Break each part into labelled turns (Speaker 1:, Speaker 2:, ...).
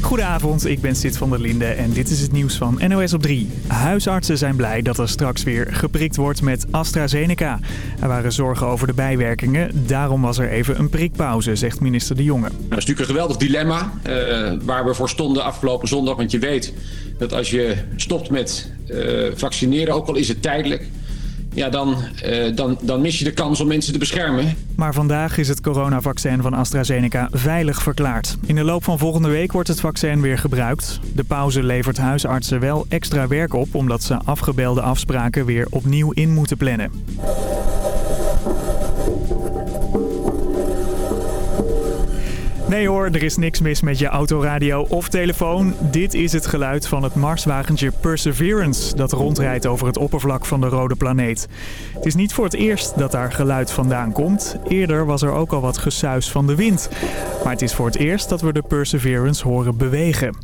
Speaker 1: Goedenavond, ik ben Sid van der Linde en dit is het nieuws van NOS op 3. Huisartsen zijn blij dat er straks weer geprikt wordt met AstraZeneca. Er waren zorgen over de bijwerkingen, daarom was er even een prikpauze, zegt minister De Jonge. Dat
Speaker 2: is natuurlijk een geweldig dilemma uh, waar we voor stonden afgelopen zondag. Want je weet dat als je stopt met uh, vaccineren, ook al is het tijdelijk ja, dan, uh, dan, dan mis je de kans om mensen te beschermen.
Speaker 1: Maar vandaag is het coronavaccin van AstraZeneca veilig verklaard. In de loop van volgende week wordt het vaccin weer gebruikt. De pauze levert huisartsen wel extra werk op... omdat ze afgebelde afspraken weer opnieuw in moeten plannen. Nee hoor, er is niks mis met je autoradio of telefoon. Dit is het geluid van het Marswagentje Perseverance... dat rondrijdt over het oppervlak van de rode planeet. Het is niet voor het eerst dat daar geluid vandaan komt. Eerder was er ook al wat gesuis van de wind. Maar het is voor het eerst dat we de Perseverance horen bewegen.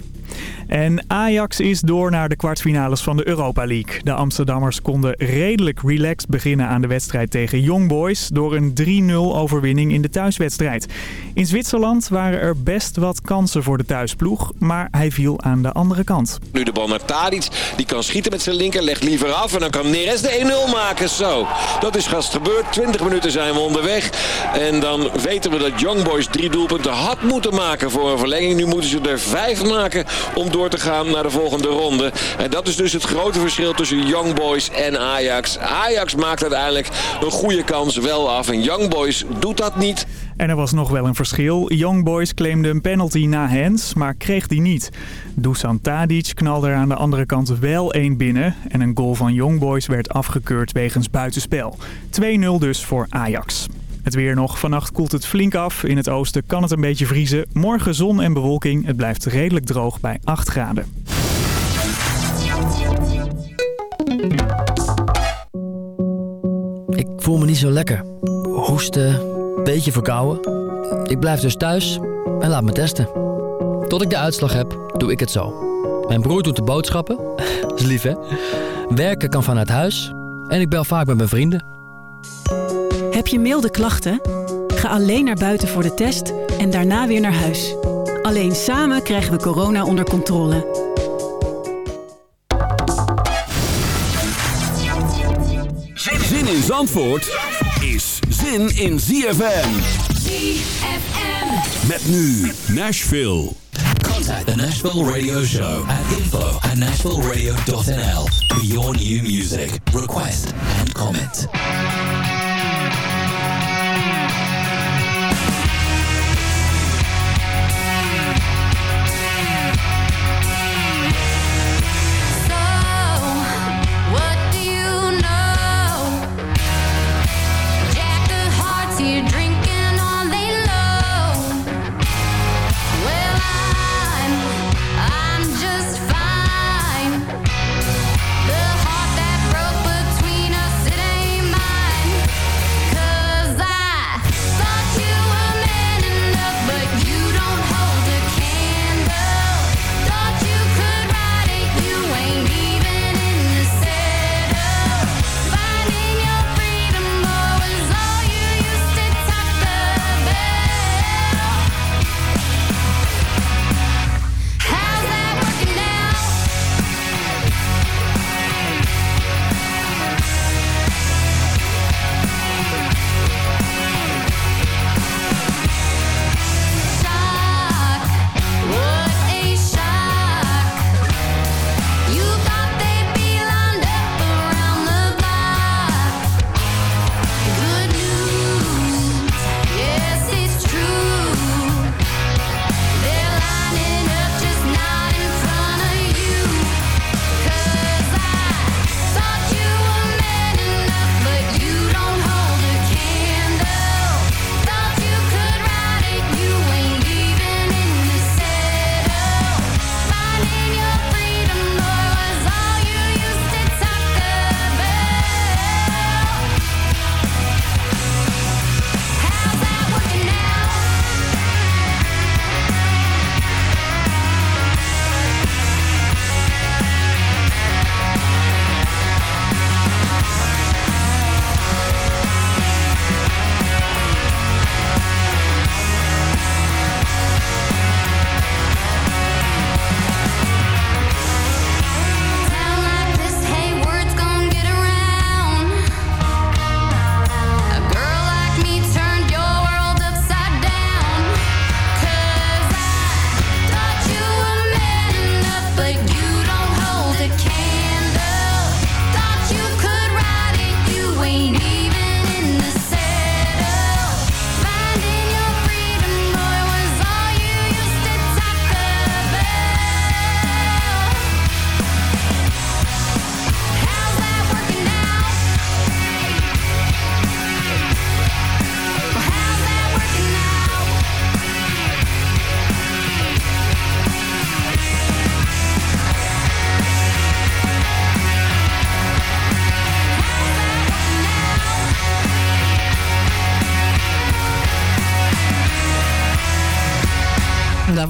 Speaker 1: En Ajax is door naar de kwartfinales van de Europa League. De Amsterdammers konden redelijk relaxed beginnen aan de wedstrijd tegen Young Boys... door een 3-0 overwinning in de thuiswedstrijd. In Zwitserland waren er best wat kansen voor de thuisploeg, maar hij viel aan de andere kant.
Speaker 3: Nu de bal naar Tadic, die kan schieten met zijn linker, legt liever af... en dan kan Neres de 1-0 maken. Zo, dat is gast gebeurd. 20 minuten zijn we onderweg. En dan weten we dat Young Boys drie doelpunten had moeten maken voor een verlenging. Nu moeten ze er vijf maken om door te gaan naar de volgende ronde. En dat is dus het grote verschil tussen Young Boys en Ajax. Ajax maakt uiteindelijk een goede kans wel af en Young Boys doet dat niet.
Speaker 1: En er was nog wel een verschil. Young Boys claimde een penalty na hands, maar kreeg die niet. Dusan Tadic knalde er aan de andere kant wel één binnen. En een goal van Young Boys werd afgekeurd wegens buitenspel. 2-0 dus voor Ajax. Het weer nog. Vannacht koelt het flink af. In het oosten kan het een beetje vriezen. Morgen zon en bewolking. Het blijft redelijk droog bij 8 graden.
Speaker 4: Ik voel me niet zo lekker. Hoesten, beetje verkouden. Ik blijf dus thuis en laat me testen. Tot ik de uitslag heb, doe ik het zo. Mijn broer doet de boodschappen. Dat is lief, hè? Werken kan vanuit huis. En ik bel vaak met mijn vrienden.
Speaker 5: Heb je milde klachten? Ga alleen naar buiten voor de test en daarna weer naar huis. Alleen samen krijgen we corona onder controle.
Speaker 6: Zin in Zandvoort is zin in ZFM.
Speaker 7: ZFM.
Speaker 6: Met nu Nashville.
Speaker 7: Contact the Nashville Radio Show at info at nashvilleradio.nl for your new music, request and comment.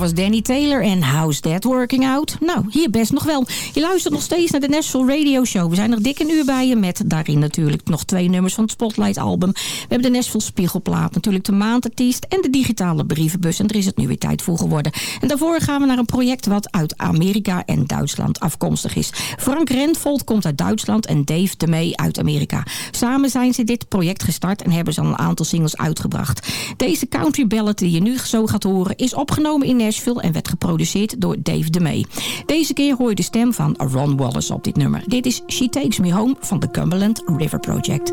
Speaker 8: Was Danny Taylor en How's That Working Out? Nou, hier best nog wel. Je luistert nog steeds naar de Nashville Radio Show. We zijn nog dik een uur bij je met daarin natuurlijk nog twee nummers van het Spotlight album. We hebben de Nashville Spiegelplaat, natuurlijk de maandartiest en de digitale brievenbus. En er is het nu weer tijd voor geworden. En daarvoor gaan we naar een project wat uit Amerika en Duitsland afkomstig is. Frank Rentvold komt uit Duitsland en Dave DeMay uit Amerika. Samen zijn ze dit project gestart en hebben ze al een aantal singles uitgebracht. Deze country ballad die je nu zo gaat horen is opgenomen in Nashville en werd geproduceerd door Dave DeMay. Deze keer hoor je de stem van Ron Wallace op dit nummer. Dit is She Takes Me Home van de Cumberland River Project.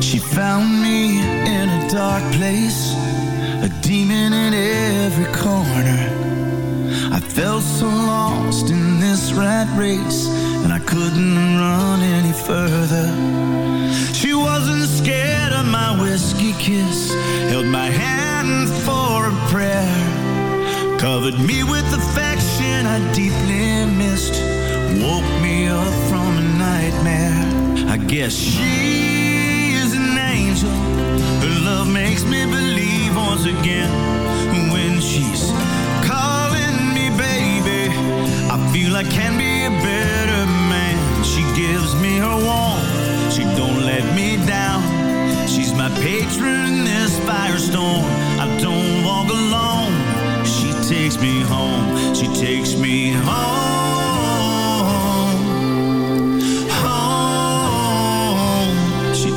Speaker 9: She found me in a dark place A demon in every corner I felt so lost in this rat race And I couldn't run any further She wasn't scared of my whiskey kiss. Held my hand for a prayer. Covered me with affection I deeply missed. Woke me up from a nightmare. I guess she is an angel. Her love makes me believe once again. When she's calling me baby I feel I can be a better man. She gives me her warmth She don't let me down. She's my patron this firestorm I don't walk alone. She takes me home. She takes me home.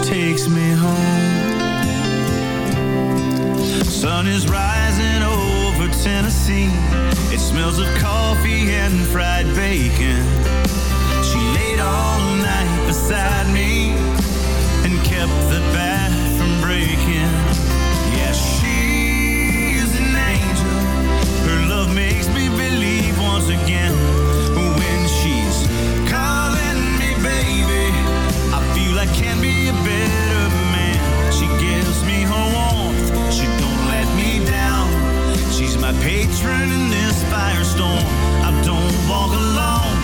Speaker 9: Takes me home. Sun is rising over Tennessee. It smells of coffee and fried bacon. She laid all night beside me again When she's calling me baby. I feel I can be a better man. She gives me her warmth. She don't let me down. She's my patron in this firestorm. I don't walk alone.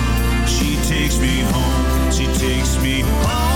Speaker 9: She takes me home. She takes me home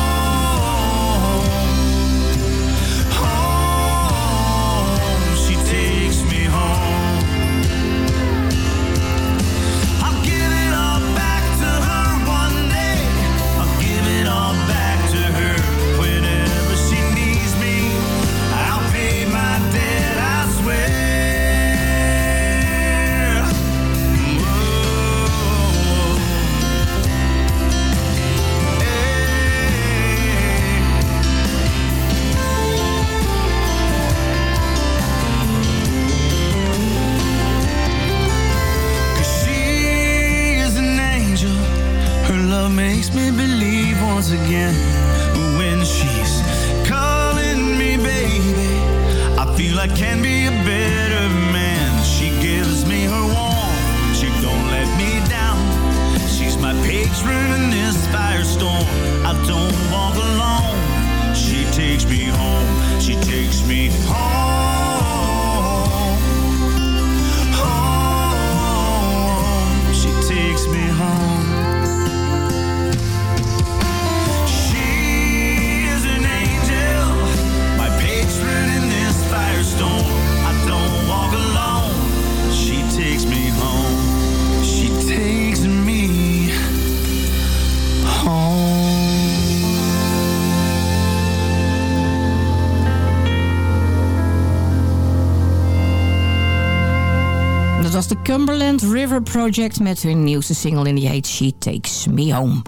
Speaker 8: Project met hun nieuwste single in die heet She Takes Me Home.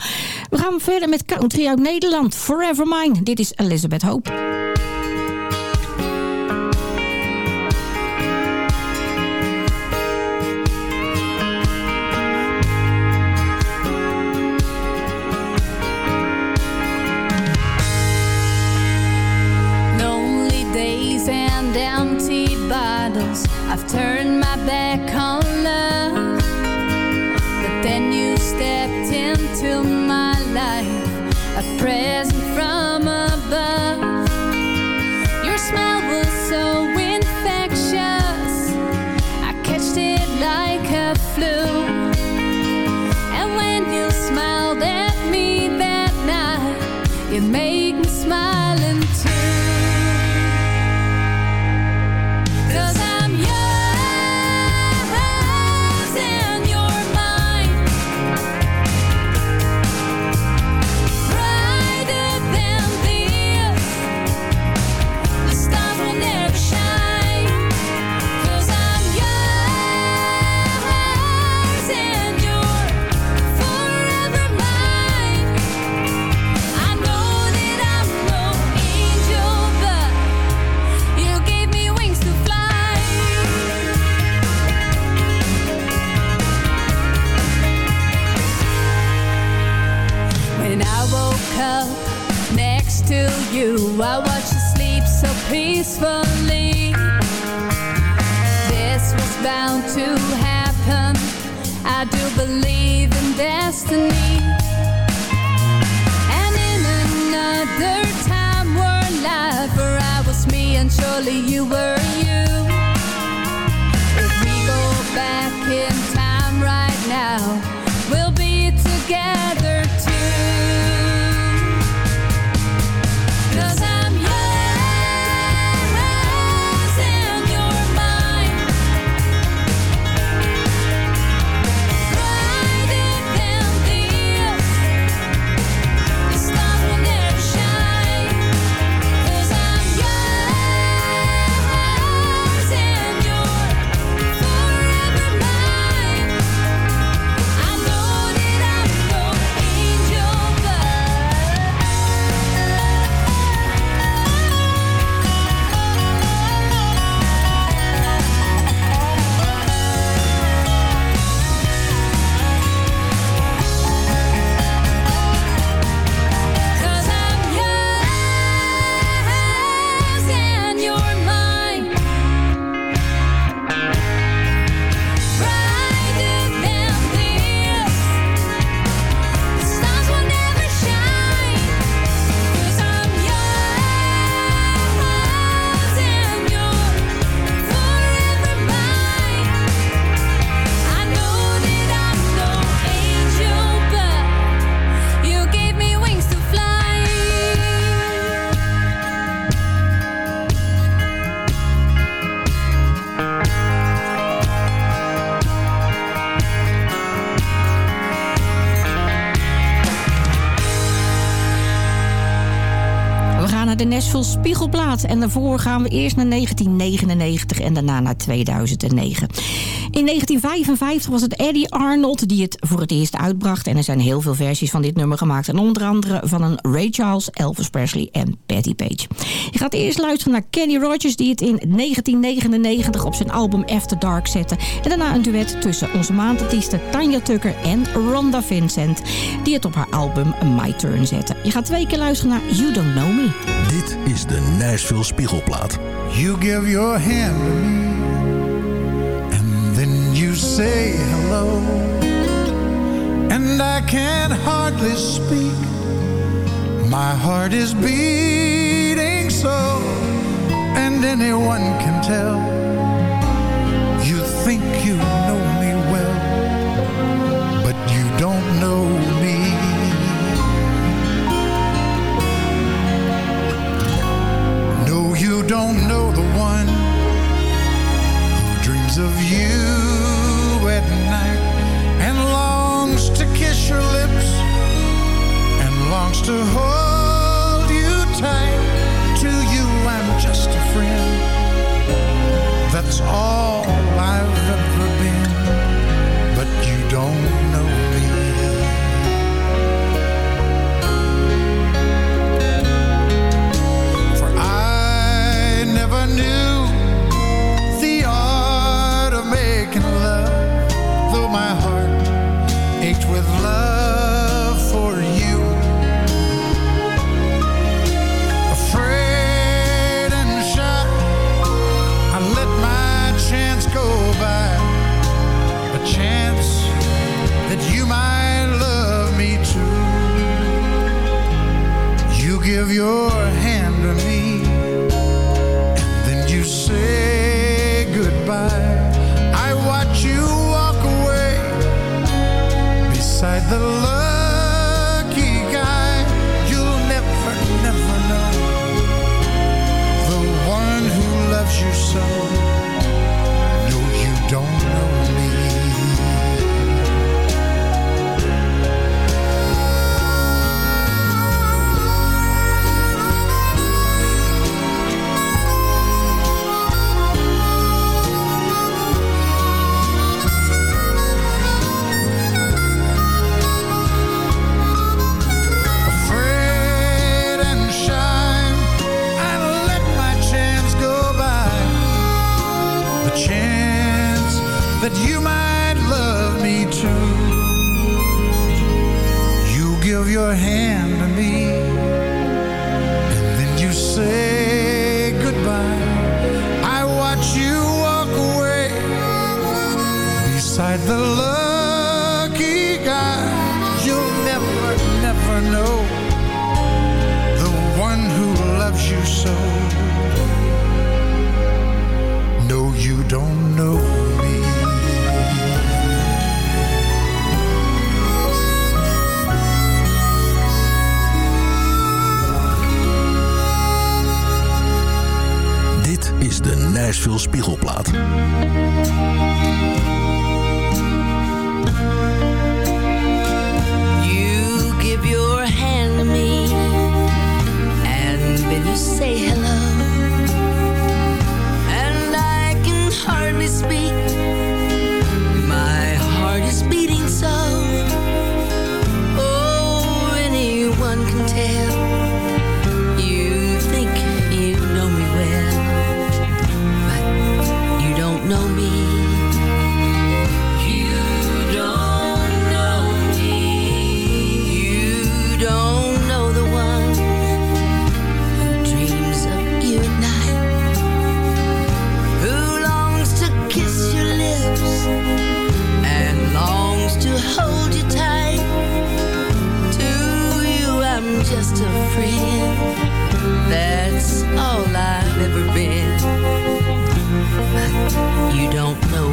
Speaker 8: We gaan verder met country uit Nederland, Forever Mine. Dit is Elizabeth Hope. En daarvoor gaan we eerst naar 1999 en daarna naar 2009. In 1955 was het Eddie Arnold die het voor het eerst uitbracht. En er zijn heel veel versies van dit nummer gemaakt. En onder andere van een Ray Charles, Elvis Presley en Patti Page. Je gaat eerst luisteren naar Kenny Rogers die het in 1999 op zijn album After Dark zette. En daarna een duet tussen onze maandartiesten Tanya Tucker en Rhonda Vincent. Die het op haar album My Turn zette. Je gaat twee keer luisteren naar You Don't Know Me.
Speaker 10: Dit is de Nashville Spiegelplaat.
Speaker 11: You give your hand to me, and you say hello. And I can hardly speak. My heart is beating so, and anyone can tell. You think you know me well, but you don't know me. No, you don't know the one who dreams of you Longs to hold. never know the one who loves you so. No, you don't know me.
Speaker 10: Dit is de Nashville Spiegelplaat.
Speaker 12: say hello. just a friend. That's all I've ever been. You don't know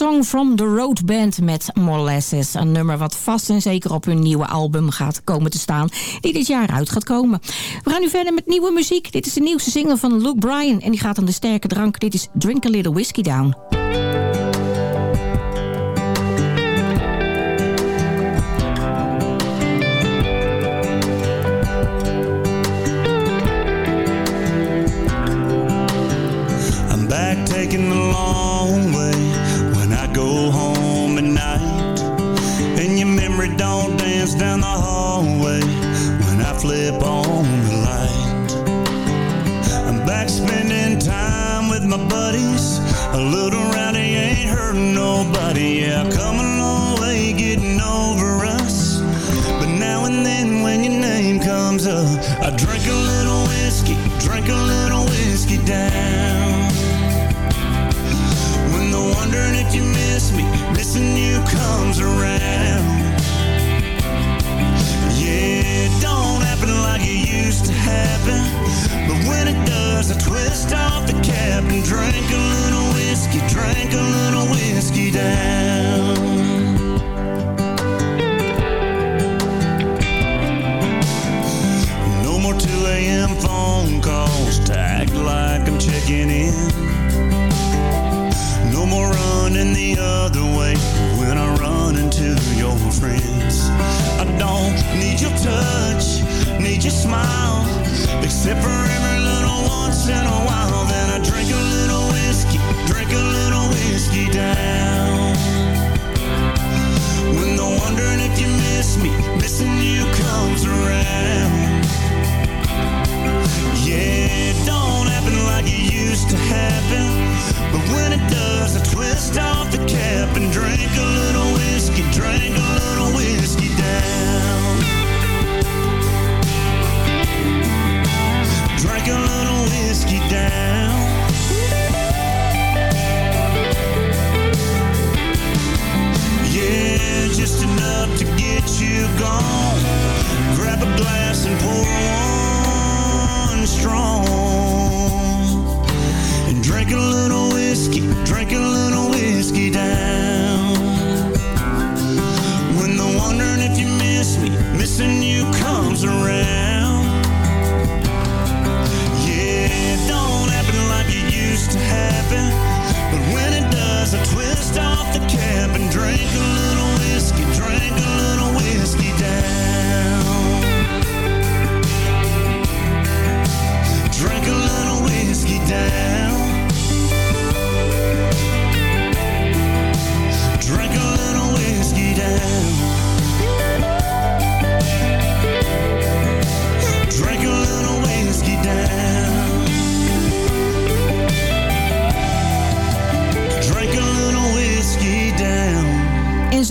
Speaker 8: Song from the Road Band met Molasses. Een nummer wat vast en zeker op hun nieuwe album gaat komen te staan. Die dit jaar uit gaat komen. We gaan nu verder met nieuwe muziek. Dit is de nieuwste single van Luke Bryan. En die gaat aan de sterke drank. Dit is Drink a Little Whiskey Down.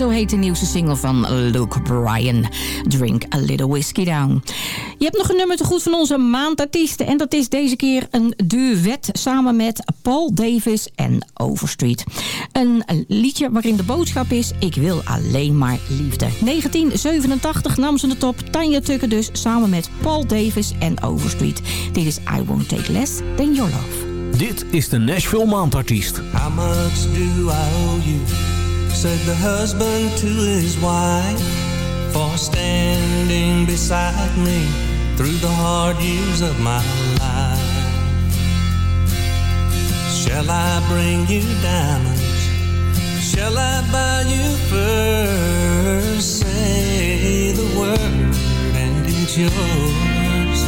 Speaker 8: Zo heet de nieuwste single van Luke Bryan. Drink a Little Whiskey Down. Je hebt nog een nummer te goed van onze maandartiesten. En dat is deze keer een duet samen met Paul Davis en Overstreet. Een liedje waarin de boodschap is... Ik wil alleen maar liefde. 1987 nam ze de top. Tanya Tucker dus samen met Paul Davis en Overstreet. Dit is I Won't Take Less Than Your Love.
Speaker 10: Dit is de Nashville Maandartiest.
Speaker 13: How much do I owe you? Said the husband to his wife For standing beside me Through the hard years of my life Shall I bring you diamonds? Shall I buy you furs? Say the word and it's yours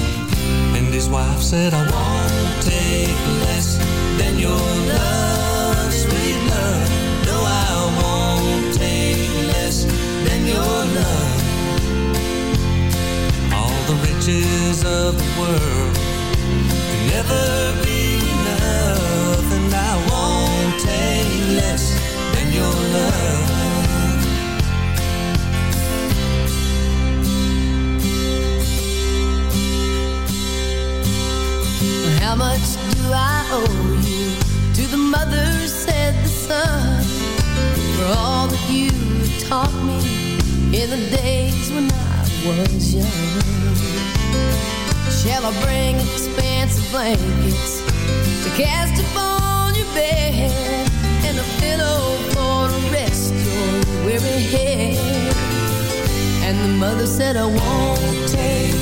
Speaker 13: And his wife said I won't take less than your love, your love. All the riches of the world can never be enough And I won't take less than your love.
Speaker 12: How much do I owe you? To the mother said the son. For all that you taught me in the days when I was young. Shall I bring expansive blankets to cast upon your bed and a pillow
Speaker 14: for to rest your weary head? And
Speaker 13: the mother said, I won't take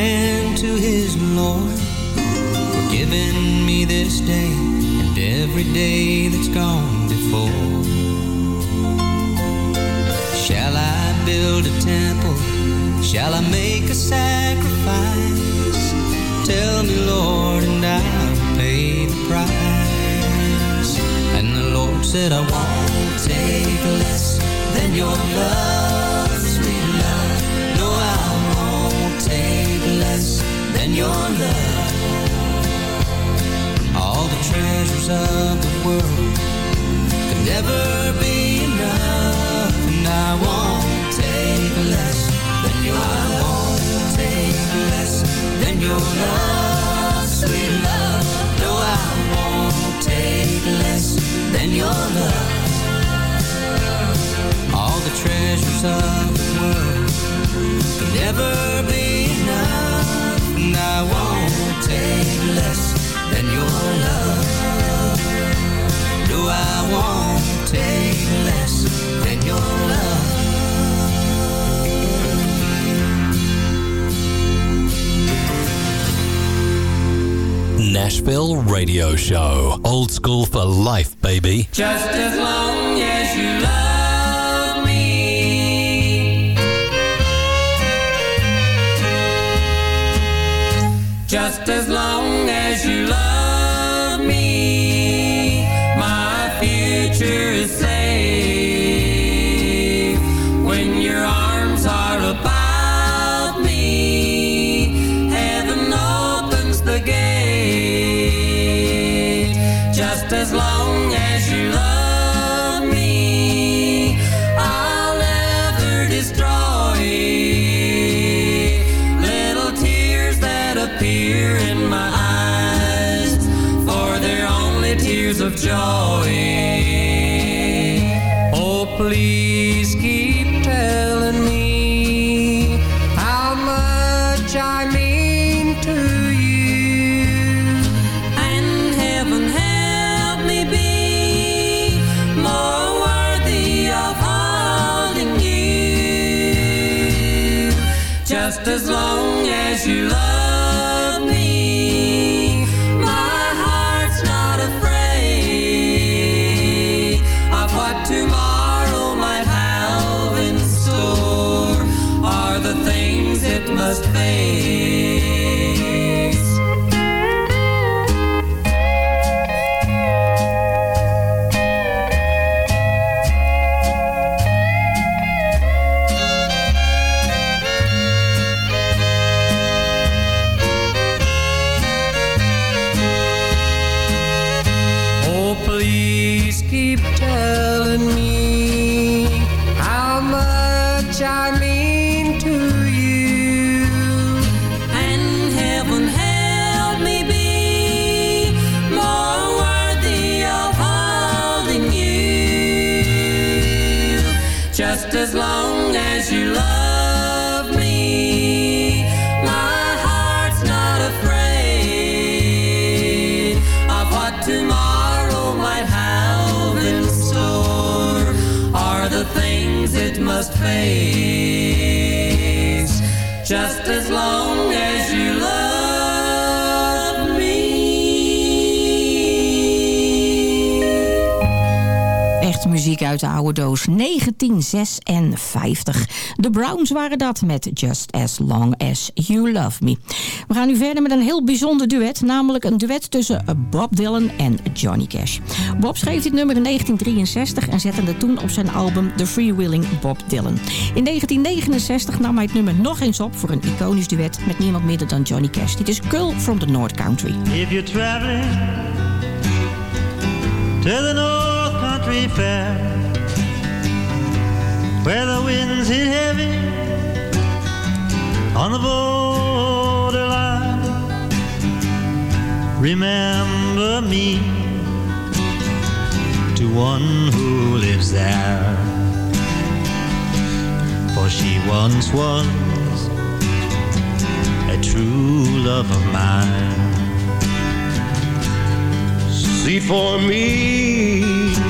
Speaker 7: Nashville Radio Show. Old school for life, baby.
Speaker 15: Just as long as you love. telling me just as long as
Speaker 8: muziek uit de oude doos 1956. De Browns waren dat met Just As Long As You Love Me. We gaan nu verder met een heel bijzonder duet. Namelijk een duet tussen Bob Dylan en Johnny Cash. Bob schreef dit nummer in 1963 en zette het toen op zijn album The Freewheeling Bob Dylan. In 1969 nam hij het nummer nog eens op voor een iconisch duet met niemand minder dan Johnny Cash. Dit is Curl from the North Country.
Speaker 16: If you're traveling to the north Fair, where the winds hit heavy on the borderline. Remember me to one who lives there, for she once was a true love of mine.
Speaker 17: See for me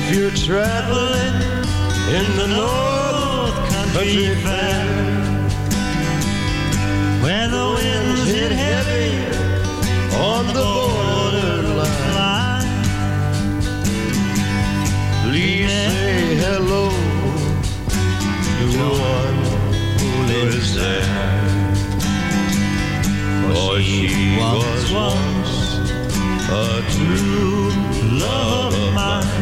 Speaker 17: If you're traveling in the North Country Fair,
Speaker 16: where the winds hit heavy
Speaker 17: on the borderline, please say hello to one who lives there. For she was once a true love of mine.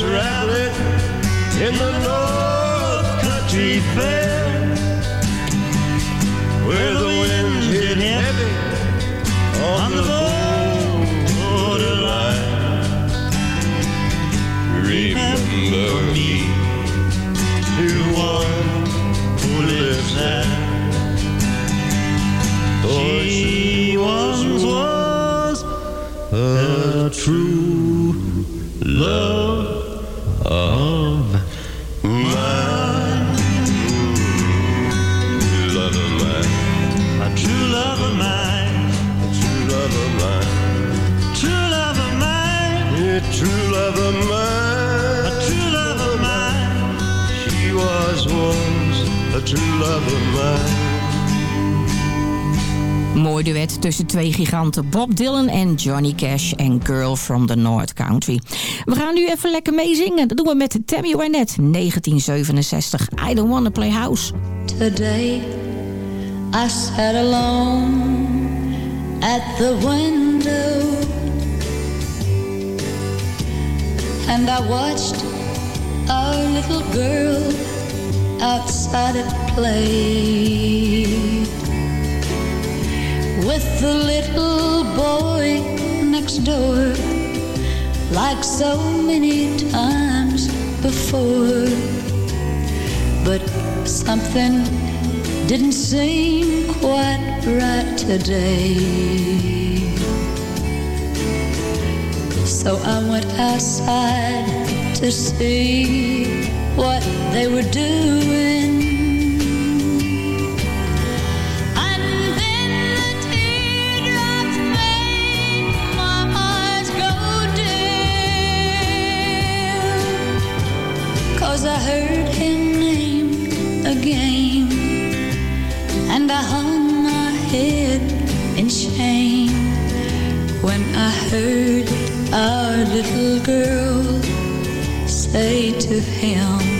Speaker 17: You're in the North Country Fair, where the winds
Speaker 8: Tussen twee giganten Bob Dylan en Johnny Cash en Girl from the North Country. We gaan nu even lekker meezingen. Dat doen we met Tammy Wynette, 1967. I don't wanna play house.
Speaker 18: Today I sat alone at the window and I watched our little girl outside play with the little boy next door like so many times before but something didn't seem quite right today. So I went outside to see what they were doing. 'Cause I heard him name again. And I hung my head in shame when I heard our little girl say to him,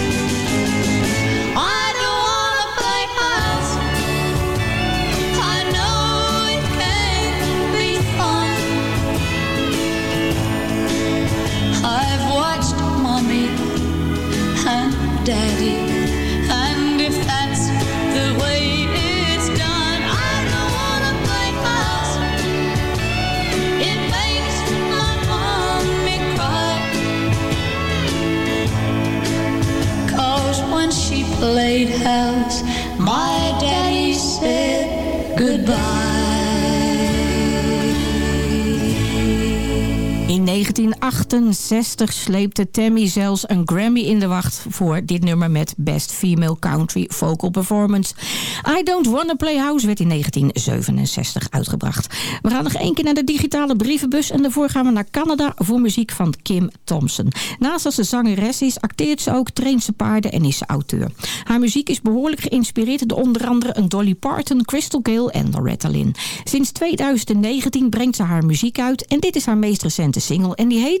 Speaker 15: 19 1968 sleepte Tammy zelfs een Grammy in de wacht voor dit nummer met Best Female Country Vocal Performance. I Don't Wanna Play House werd in 1967 uitgebracht. We gaan nog één keer naar de digitale brievenbus en daarvoor gaan we naar Canada voor muziek van Kim Thompson. Naast dat ze zangeres is, acteert ze ook, traint ze paarden en is ze auteur. Haar muziek is behoorlijk geïnspireerd door onder andere een Dolly Parton, Crystal Gale en Loretta Lynn. Sinds 2019 brengt ze haar muziek uit en dit is haar meest recente single en die heet...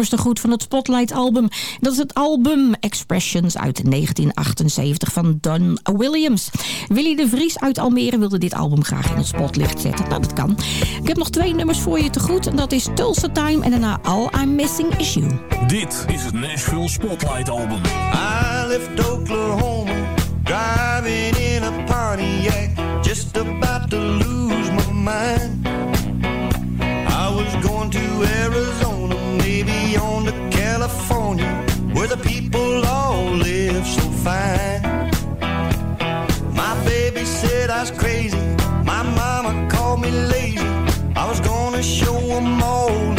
Speaker 15: nummers te goed van het Spotlight-album. Dat is het album Expressions uit 1978 van Don Williams. Willy de Vries uit Almere wilde dit album graag in het spotlicht zetten. Nou, dat kan. Ik heb nog twee nummers voor je te goed. En dat is Tulsa Time en daarna All I'm Missing Is You.
Speaker 19: Dit is het Nashville Spotlight Album.
Speaker 20: I left Oklahoma, driving in a Pontiac, just about to lose my mind. I was going to Arizona, the people all live so fine. My baby said I was crazy, my mama called me lazy. I was gonna show show 'em all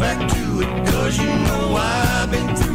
Speaker 20: back to it, cause you know I've been through.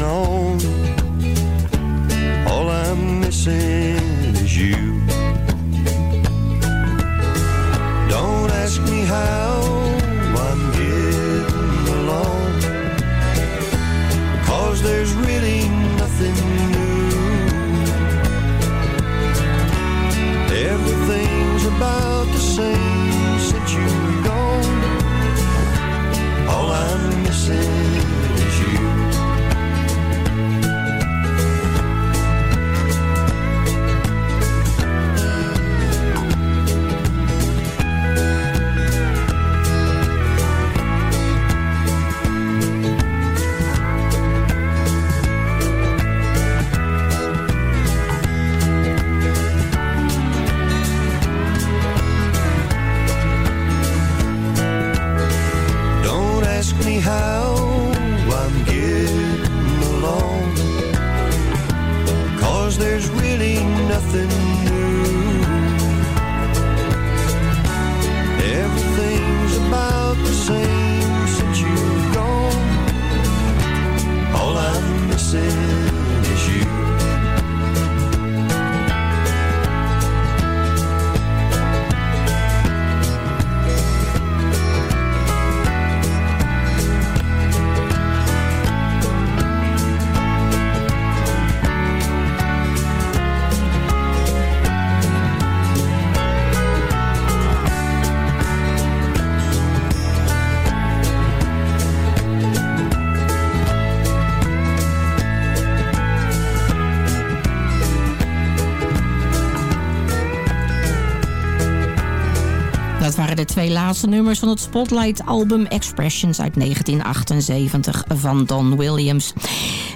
Speaker 20: know.
Speaker 8: Dat waren de twee laatste nummers van het Spotlight-album Expressions uit 1978 van Don Williams.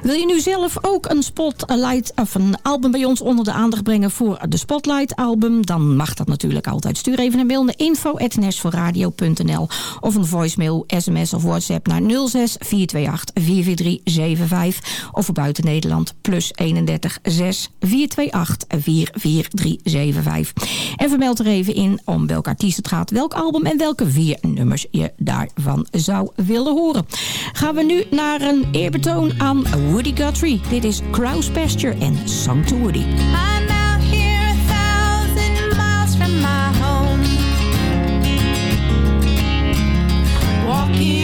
Speaker 8: Wil je nu zelf ook een Spotlight of een album bij ons onder de aandacht brengen voor de Spotlight-album? Dan mag dat natuurlijk altijd. Stuur even een mail naar info.nashvilleradio.nl of een voicemail, sms of whatsapp naar 06 428 44375 of voor buiten Nederland plus 31 6 428 44375. En vermeld er even in om welke artiest het welk album en welke vier nummers je daarvan zou willen horen. Gaan we nu naar een eerbetoon aan Woody Guthrie. Dit is Crow's Pasture en Song to Woody.
Speaker 21: I'm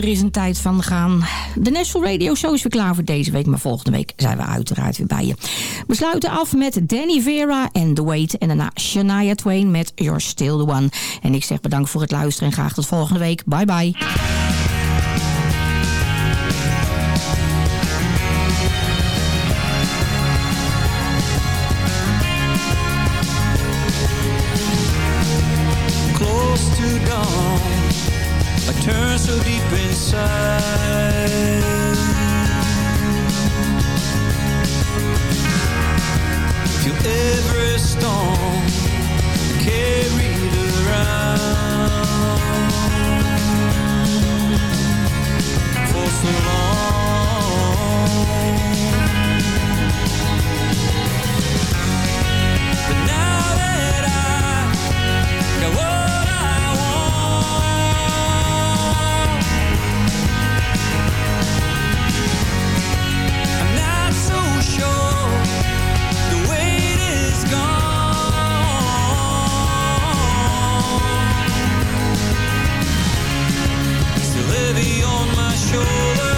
Speaker 8: er is een tijd van gaan. De National Radio Show is weer klaar voor deze week. Maar volgende week zijn we uiteraard weer bij je. We sluiten af met Danny Vera en The Wait. En daarna Shania Twain met You're Still The One. En ik zeg bedankt voor het luisteren en graag tot volgende week. Bye bye.
Speaker 9: heavy on my shoulders.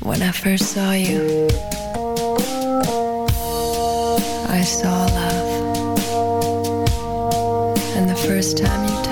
Speaker 15: When I first saw you, I saw love. And the first time you